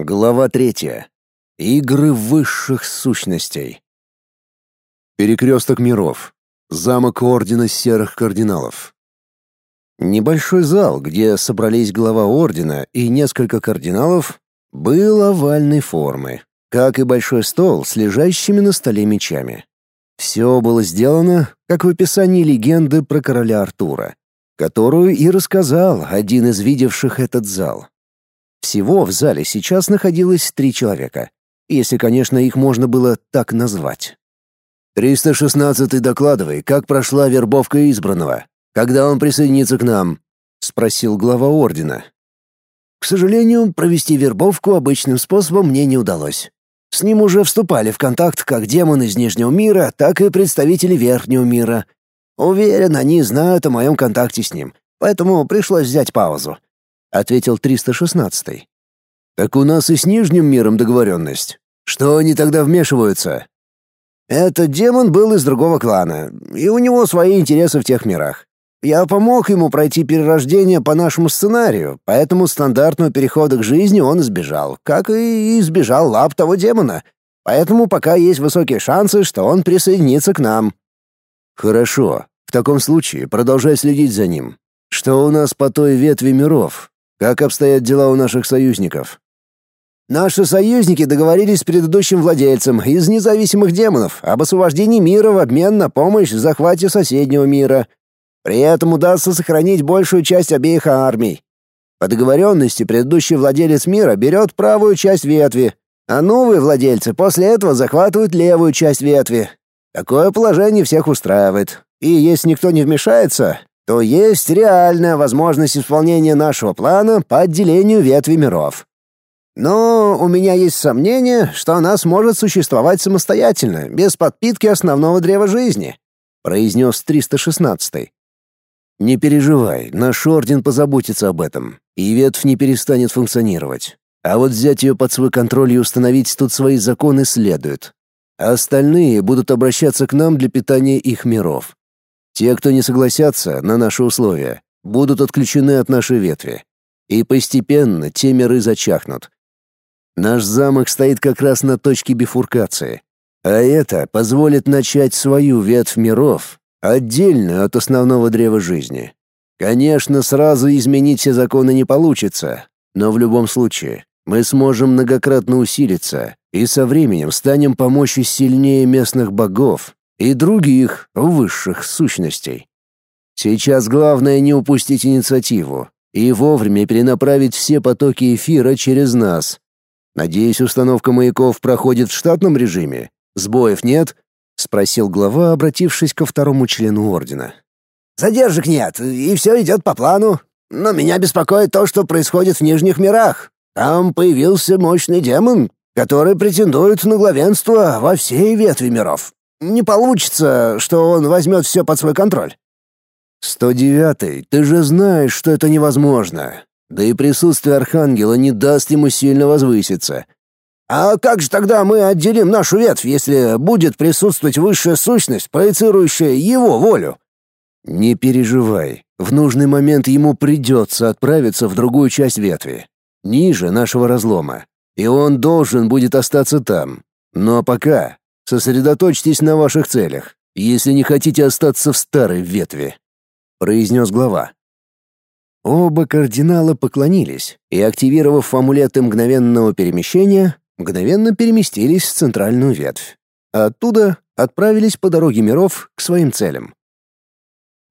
Глава третья. Игры высших сущностей. Перекресток миров. Замок Ордена Серых Кардиналов. Небольшой зал, где собрались глава Ордена и несколько кардиналов, был овальной формы, как и большой стол с лежащими на столе мечами. Все было сделано, как в описании легенды про короля Артура, которую и рассказал один из видевших этот зал. Всего в зале сейчас находилось три человека, если, конечно, их можно было так назвать. «316-й докладывай, как прошла вербовка избранного, когда он присоединится к нам?» — спросил глава ордена. «К сожалению, провести вербовку обычным способом мне не удалось. С ним уже вступали в контакт как демоны из Нижнего мира, так и представители Верхнего мира. Уверен, они знают о моем контакте с ним, поэтому пришлось взять паузу. — ответил 316-й. «Так у нас и с Нижним миром договоренность. Что они тогда вмешиваются?» «Этот демон был из другого клана, и у него свои интересы в тех мирах. Я помог ему пройти перерождение по нашему сценарию, поэтому стандартного перехода к жизни он избежал, как и избежал лап того демона. Поэтому пока есть высокие шансы, что он присоединится к нам». «Хорошо. В таком случае продолжай следить за ним. Что у нас по той ветви миров? Как обстоят дела у наших союзников? Наши союзники договорились с предыдущим владельцем из независимых демонов об освобождении мира в обмен на помощь в захвате соседнего мира. При этом удастся сохранить большую часть обеих армий. По договоренности предыдущий владелец мира берет правую часть ветви, а новые владельцы после этого захватывают левую часть ветви. Такое положение всех устраивает. И если никто не вмешается, то есть реальная возможность исполнения нашего плана по отделению ветви миров. Но у меня есть сомнение, что она сможет существовать самостоятельно, без подпитки основного древа жизни», — произнес 316-й. «Не переживай, наш орден позаботится об этом, и ветвь не перестанет функционировать. А вот взять ее под свой контроль и установить тут свои законы следует. А остальные будут обращаться к нам для питания их миров. Те, кто не согласятся на наши условия, будут отключены от нашей ветви. И постепенно те миры зачахнут. Наш замок стоит как раз на точке бифуркации. А это позволит начать свою ветвь миров, отдельно от основного древа жизни. Конечно, сразу изменить все законы не получится, но в любом случае мы сможем многократно усилиться и со временем станем по сильнее местных богов и других высших сущностей. Сейчас главное не упустить инициативу и вовремя перенаправить все потоки эфира через нас. Надеюсь, установка маяков проходит в штатном режиме. Сбоев нет? спросил глава, обратившись ко второму члену ордена. Задержек нет, и все идет по плану. Но меня беспокоит то, что происходит в нижних мирах. Там появился мощный демон, который претендует на главенство во всей ветви миров не получится, что он возьмет все под свой контроль. «Сто девятый, ты же знаешь, что это невозможно. Да и присутствие Архангела не даст ему сильно возвыситься. А как же тогда мы отделим нашу ветвь, если будет присутствовать высшая сущность, проецирующая его волю?» «Не переживай. В нужный момент ему придется отправиться в другую часть ветви, ниже нашего разлома, и он должен будет остаться там. Но пока Сосредоточьтесь на ваших целях, если не хотите остаться в старой ветви», — произнес глава. Оба кардинала поклонились и, активировав амулеты мгновенного перемещения, мгновенно переместились в центральную ветвь. оттуда отправились по дороге миров к своим целям.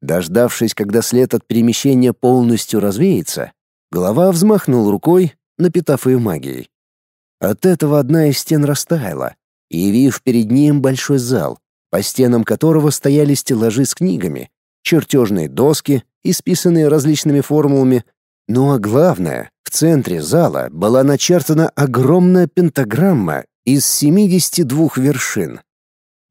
Дождавшись, когда след от перемещения полностью развеется, глава взмахнул рукой, напитав ее магией. От этого одна из стен растаяла, явив перед ним большой зал, по стенам которого стояли стеллажи с книгами, чертежные доски, исписанные различными формулами. Ну а главное, в центре зала была начертана огромная пентаграмма из 72 вершин.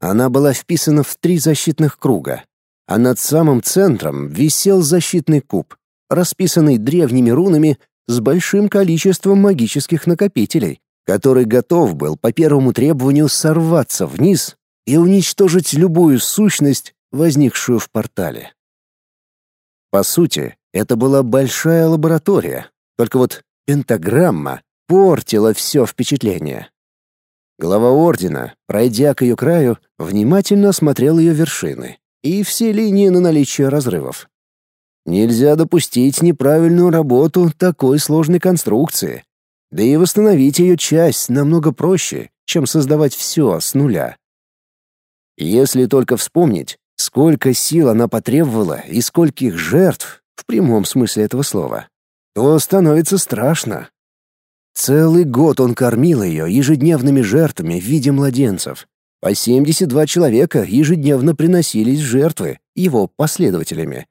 Она была вписана в три защитных круга, а над самым центром висел защитный куб, расписанный древними рунами с большим количеством магических накопителей, который готов был по первому требованию сорваться вниз и уничтожить любую сущность, возникшую в портале. По сути, это была большая лаборатория, только вот пентаграмма портило все впечатление. Глава ордена, пройдя к ее краю, внимательно осмотрел ее вершины и все линии на наличие разрывов. Нельзя допустить неправильную работу такой сложной конструкции. Да и восстановить ее часть намного проще, чем создавать все с нуля. Если только вспомнить, сколько сил она потребовала и скольких жертв, в прямом смысле этого слова, то становится страшно. Целый год он кормил ее ежедневными жертвами в виде младенцев. По 72 человека ежедневно приносились жертвы его последователями,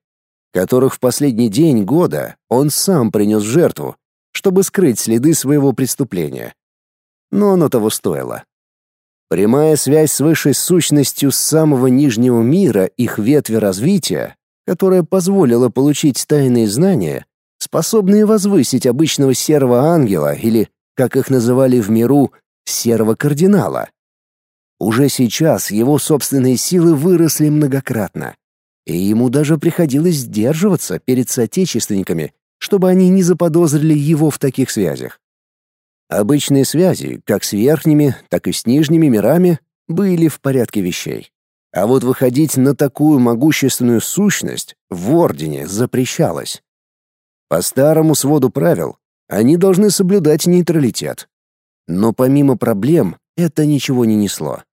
которых в последний день года он сам принес жертву, чтобы скрыть следы своего преступления. Но оно того стоило. Прямая связь с высшей сущностью с самого нижнего мира их ветви развития, которая позволила получить тайные знания, способные возвысить обычного серого ангела или, как их называли в миру, серого кардинала. Уже сейчас его собственные силы выросли многократно, и ему даже приходилось сдерживаться перед соотечественниками, чтобы они не заподозрили его в таких связях. Обычные связи, как с верхними, так и с нижними мирами, были в порядке вещей. А вот выходить на такую могущественную сущность в Ордене запрещалось. По старому своду правил они должны соблюдать нейтралитет. Но помимо проблем это ничего не несло.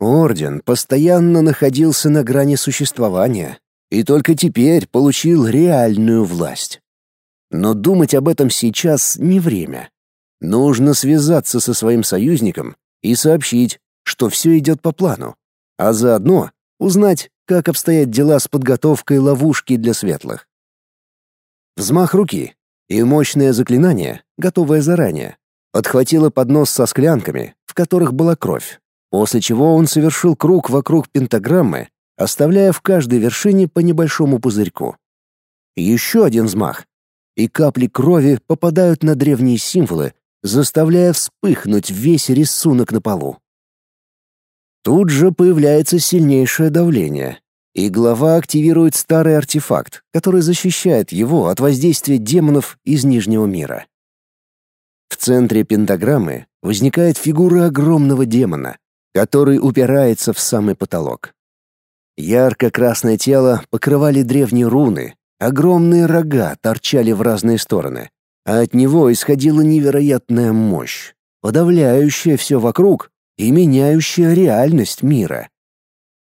Орден постоянно находился на грани существования и только теперь получил реальную власть. Но думать об этом сейчас не время. Нужно связаться со своим союзником и сообщить, что все идет по плану, а заодно узнать, как обстоят дела с подготовкой ловушки для светлых. Взмах руки, и мощное заклинание, готовое заранее, подхватило поднос со склянками, в которых была кровь, после чего он совершил круг вокруг пентаграммы, оставляя в каждой вершине по небольшому пузырьку. Еще один взмах, и капли крови попадают на древние символы, заставляя вспыхнуть весь рисунок на полу. Тут же появляется сильнейшее давление, и глава активирует старый артефакт, который защищает его от воздействия демонов из Нижнего мира. В центре пентаграммы возникает фигура огромного демона, который упирается в самый потолок. Ярко-красное тело покрывали древние руны, огромные рога торчали в разные стороны, а от него исходила невероятная мощь, подавляющая все вокруг и меняющая реальность мира.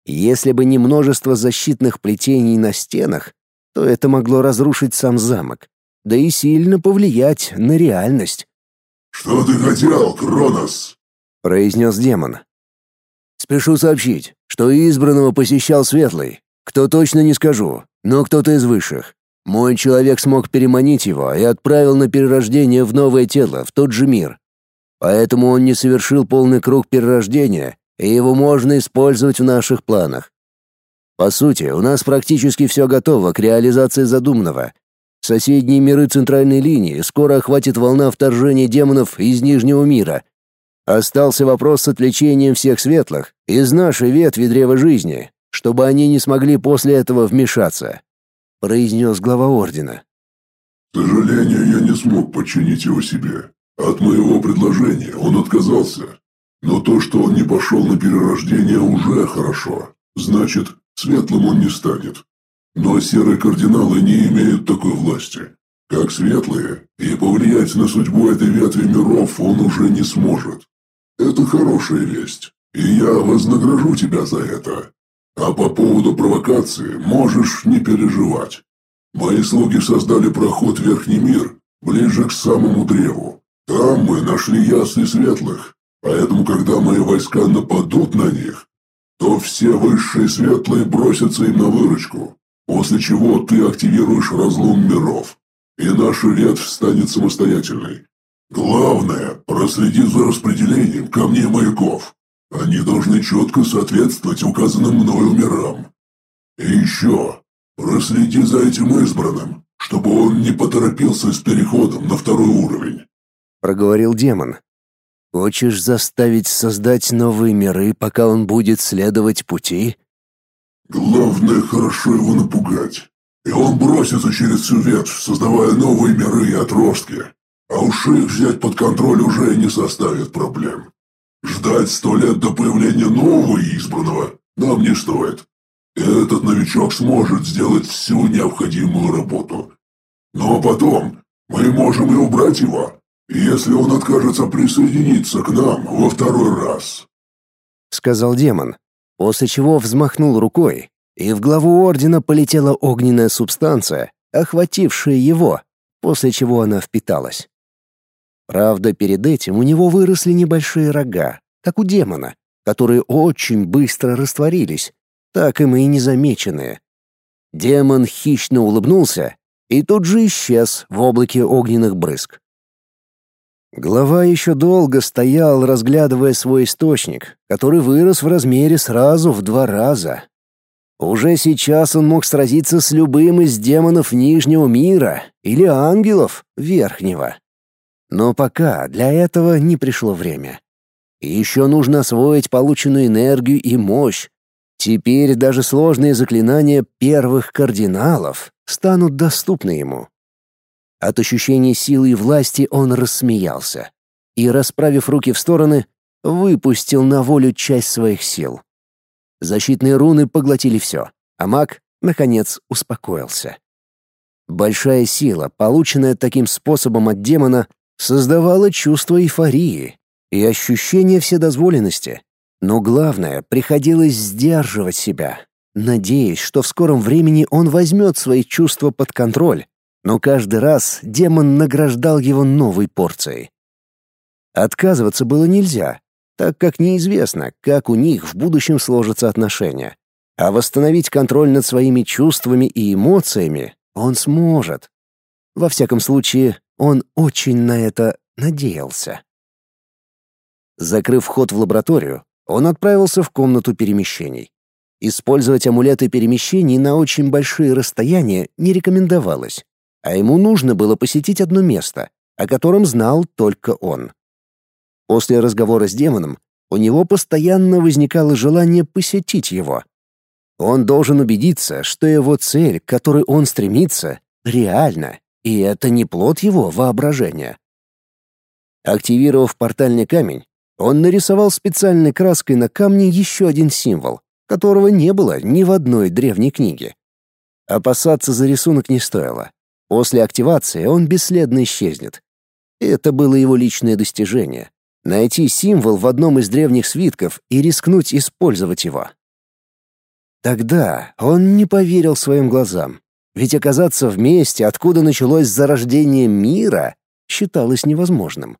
Если бы не множество защитных плетений на стенах, то это могло разрушить сам замок, да и сильно повлиять на реальность. «Что ты хотел, Кронос?» — произнес демон. «Спешу сообщить, что избранного посещал Светлый. Кто точно не скажу, но кто-то из высших. Мой человек смог переманить его и отправил на перерождение в новое тело, в тот же мир. Поэтому он не совершил полный круг перерождения и его можно использовать в наших планах. По сути, у нас практически все готово к реализации задуманного. Соседние миры центральной линии скоро охватит волна вторжения демонов из Нижнего мира. Остался вопрос с отвлечением всех светлых из нашей ветви древа жизни, чтобы они не смогли после этого вмешаться, произнес глава ордена. К сожалению, я не смог подчинить его себе. От моего предложения он отказался, но то, что он не пошел на перерождение, уже хорошо. Значит, светлым он не станет. Но серые кардиналы не имеют такой власти, как светлые, и повлиять на судьбу этой ветви миров он уже не сможет. Это хорошая весть, и я вознагражу тебя за это. А по поводу провокации можешь не переживать. Мои слуги создали проход в Верхний мир, ближе к самому древу. Там мы нашли ясли светлых, Поэтому, когда мои войска нападут на них, то все высшие светлые бросятся им на выручку, после чего ты активируешь разлом миров, и наша ветвь станет самостоятельной. Главное, проследи за распределением камней маяков. Они должны четко соответствовать указанным мною мирам. И еще, проследи за этим избранным, чтобы он не поторопился с переходом на второй уровень. Проговорил демон, Хочешь заставить создать новые миры, пока он будет следовать пути? Главное, хорошо его напугать. И он бросится через всю ветвь, создавая новые миры и отростки. а уж их взять под контроль уже не составит проблем. Ждать сто лет до появления нового избранного нам не стоит. Этот новичок сможет сделать всю необходимую работу. Но потом мы можем и убрать его, если он откажется присоединиться к нам во второй раз», — сказал демон, после чего взмахнул рукой, и в главу ордена полетела огненная субстанция, охватившая его, после чего она впиталась. Правда, перед этим у него выросли небольшие рога, как у демона, которые очень быстро растворились, так им и незамеченные. Демон хищно улыбнулся и тут же исчез в облаке огненных брызг. Глава еще долго стоял, разглядывая свой источник, который вырос в размере сразу в два раза. Уже сейчас он мог сразиться с любым из демонов Нижнего мира или ангелов Верхнего. Но пока для этого не пришло время. Еще нужно освоить полученную энергию и мощь. Теперь даже сложные заклинания первых кардиналов станут доступны ему. От ощущения силы и власти он рассмеялся и, расправив руки в стороны, выпустил на волю часть своих сил. Защитные руны поглотили все, а маг, наконец, успокоился. Большая сила, полученная таким способом от демона, создавала чувство эйфории и ощущение вседозволенности. Но главное, приходилось сдерживать себя, надеясь, что в скором времени он возьмет свои чувства под контроль, но каждый раз демон награждал его новой порцией. Отказываться было нельзя, так как неизвестно, как у них в будущем сложатся отношения. А восстановить контроль над своими чувствами и эмоциями он сможет. Во всяком случае, он очень на это надеялся. Закрыв вход в лабораторию, он отправился в комнату перемещений. Использовать амулеты перемещений на очень большие расстояния не рекомендовалось, а ему нужно было посетить одно место, о котором знал только он. После разговора с демоном у него постоянно возникало желание посетить его. Он должен убедиться, что его цель, к которой он стремится, реальна и это не плод его воображения. Активировав портальный камень, он нарисовал специальной краской на камне еще один символ, которого не было ни в одной древней книге. Опасаться за рисунок не стоило. После активации он бесследно исчезнет. Это было его личное достижение — найти символ в одном из древних свитков и рискнуть использовать его. Тогда он не поверил своим глазам. Ведь оказаться в месте, откуда началось зарождение мира, считалось невозможным.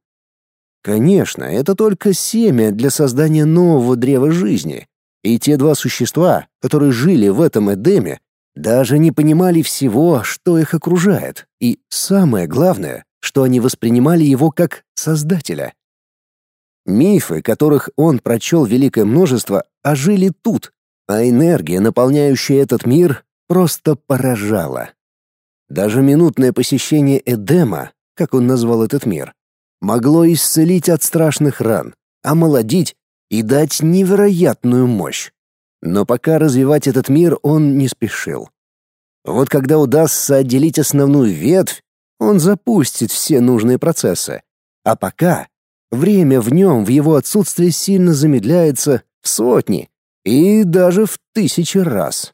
Конечно, это только семя для создания нового древа жизни, и те два существа, которые жили в этом Эдеме, даже не понимали всего, что их окружает, и самое главное, что они воспринимали его как создателя. Мифы, которых он прочел великое множество, ожили тут, а энергия, наполняющая этот мир, просто поражало. Даже минутное посещение Эдема, как он назвал этот мир, могло исцелить от страшных ран, омолодить и дать невероятную мощь. Но пока развивать этот мир он не спешил. Вот когда удастся отделить основную ветвь, он запустит все нужные процессы. А пока время в нем в его отсутствии сильно замедляется в сотни и даже в тысячи раз.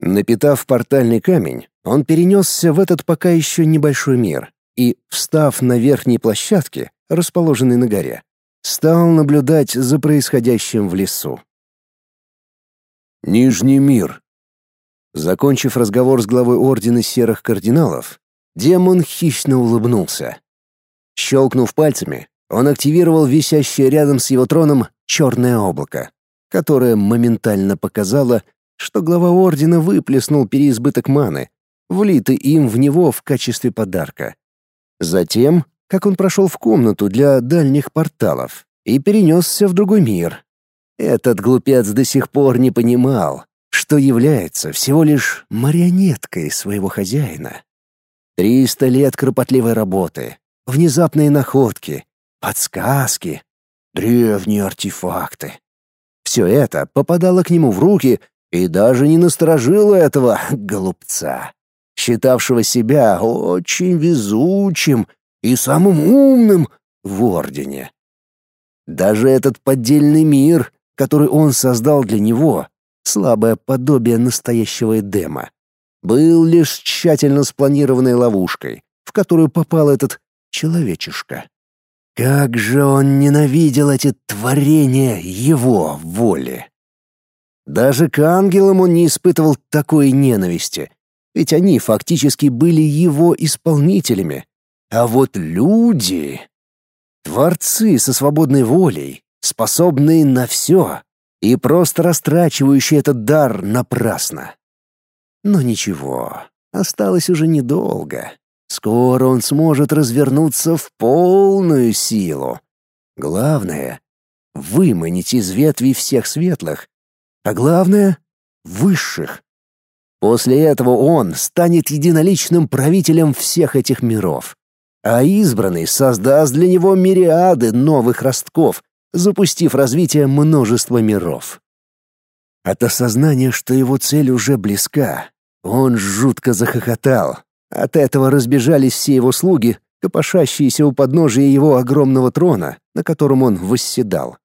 Напитав портальный камень, он перенесся в этот пока еще небольшой мир и, встав на верхней площадке, расположенной на горе, стал наблюдать за происходящим в лесу. Нижний мир. Закончив разговор с главой Ордена Серых Кардиналов, демон хищно улыбнулся. Щелкнув пальцами, он активировал висящее рядом с его троном черное облако, которое моментально показало, что глава ордена выплеснул переизбыток маны, влитый им в него в качестве подарка. Затем, как он прошел в комнату для дальних порталов и перенесся в другой мир. Этот глупец до сих пор не понимал, что является всего лишь марионеткой своего хозяина. Триста лет кропотливой работы, внезапные находки, подсказки, древние артефакты. Все это попадало к нему в руки и даже не насторожило этого голубца, считавшего себя очень везучим и самым умным в Ордене. Даже этот поддельный мир, который он создал для него, слабое подобие настоящего Эдема, был лишь тщательно спланированной ловушкой, в которую попал этот человечишка. Как же он ненавидел эти творения его воли! Даже к ангелам он не испытывал такой ненависти, ведь они фактически были его исполнителями. А вот люди... Творцы со свободной волей, способные на все и просто растрачивающие этот дар напрасно. Но ничего, осталось уже недолго. Скоро он сможет развернуться в полную силу. Главное — выманить из ветви всех светлых, а главное — высших. После этого он станет единоличным правителем всех этих миров. А избранный создаст для него мириады новых ростков, запустив развитие множества миров. От осознания, что его цель уже близка, он жутко захохотал. От этого разбежались все его слуги, копошащиеся у подножия его огромного трона, на котором он восседал.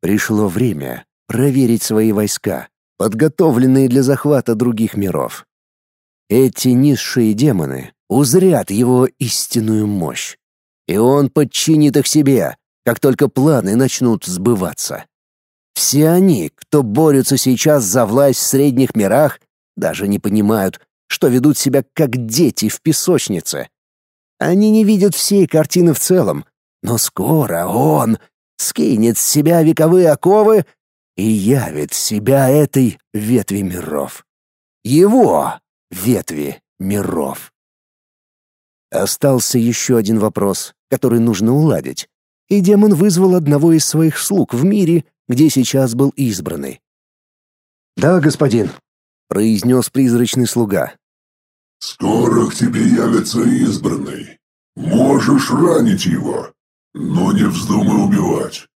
Пришло время проверить свои войска, подготовленные для захвата других миров. Эти низшие демоны узрят его истинную мощь, и он подчинит их себе, как только планы начнут сбываться. Все они, кто борются сейчас за власть в средних мирах, даже не понимают, что ведут себя как дети в песочнице. Они не видят всей картины в целом, но скоро он скинет с себя вековые оковы и явит себя этой ветви миров. Его ветви миров. Остался еще один вопрос, который нужно уладить, и демон вызвал одного из своих слуг в мире, где сейчас был избранный. «Да, господин», — произнес призрачный слуга. «Скоро к тебе явится избранный. Можешь ранить его, но не вздумай убивать.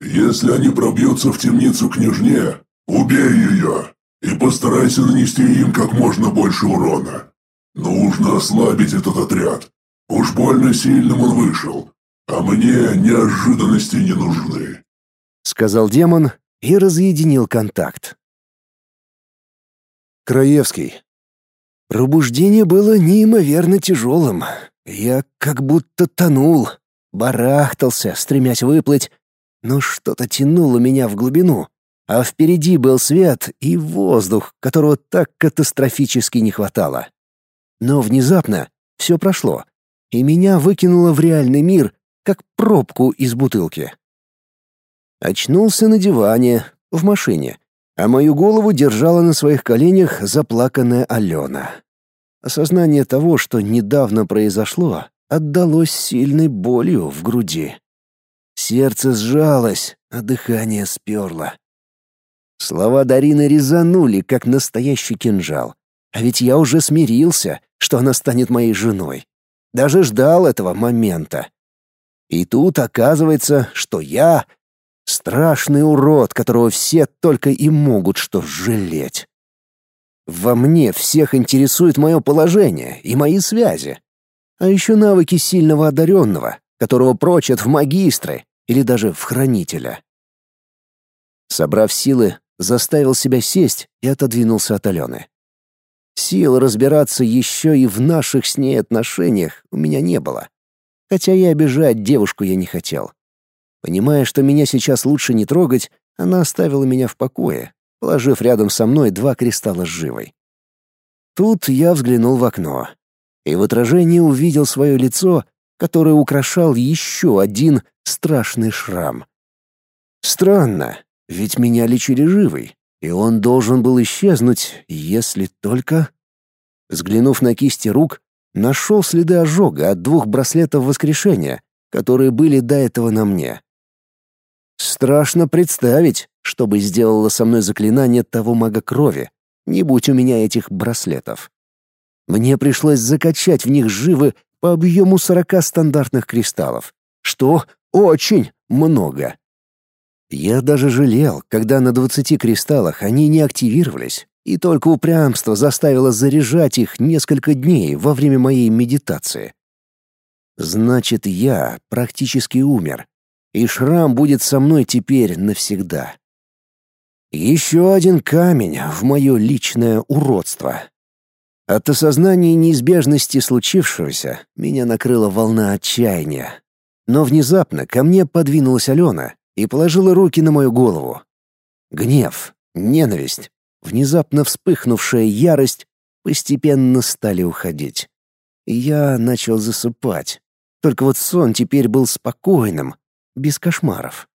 Если они пробьются в темницу княжне, убей ее и постарайся нанести им как можно больше урона. Нужно ослабить этот отряд. Уж больно сильным он вышел, а мне неожиданности не нужны», — сказал демон и разъединил контакт. Краевский. Пробуждение было неимоверно тяжелым. Я как будто тонул, барахтался, стремясь выплыть, но что-то тянуло меня в глубину, а впереди был свет и воздух, которого так катастрофически не хватало. Но внезапно все прошло, и меня выкинуло в реальный мир, как пробку из бутылки. Очнулся на диване, в машине, а мою голову держала на своих коленях заплаканная Алена. Осознание того, что недавно произошло, отдалось сильной болью в груди. Сердце сжалось, а дыхание сперло. Слова Дарины резанули, как настоящий кинжал. А ведь я уже смирился, что она станет моей женой. Даже ждал этого момента. И тут оказывается, что я — страшный урод, которого все только и могут что жалеть. Во мне всех интересует мое положение и мои связи. А еще навыки сильного одаренного, которого прочат в магистры или даже в хранителя. Собрав силы, заставил себя сесть и отодвинулся от Алены. Сил разбираться еще и в наших с ней отношениях у меня не было. Хотя и обижать девушку я не хотел. Понимая, что меня сейчас лучше не трогать, она оставила меня в покое, положив рядом со мной два кристалла живой. Тут я взглянул в окно и в отражении увидел свое лицо который украшал еще один страшный шрам. Странно, ведь меня лечили живой, и он должен был исчезнуть, если только... Взглянув на кисти рук, нашел следы ожога от двух браслетов воскрешения, которые были до этого на мне. Страшно представить, что бы сделало со мной заклинание того мага крови, не будь у меня этих браслетов. Мне пришлось закачать в них живы по объему 40 стандартных кристаллов, что очень много. Я даже жалел, когда на 20 кристаллах они не активировались, и только упрямство заставило заряжать их несколько дней во время моей медитации. Значит, я практически умер, и шрам будет со мной теперь навсегда. Еще один камень в мое личное уродство. От осознания неизбежности случившегося меня накрыла волна отчаяния. Но внезапно ко мне подвинулась Алена и положила руки на мою голову. Гнев, ненависть, внезапно вспыхнувшая ярость постепенно стали уходить. Я начал засыпать. Только вот сон теперь был спокойным, без кошмаров.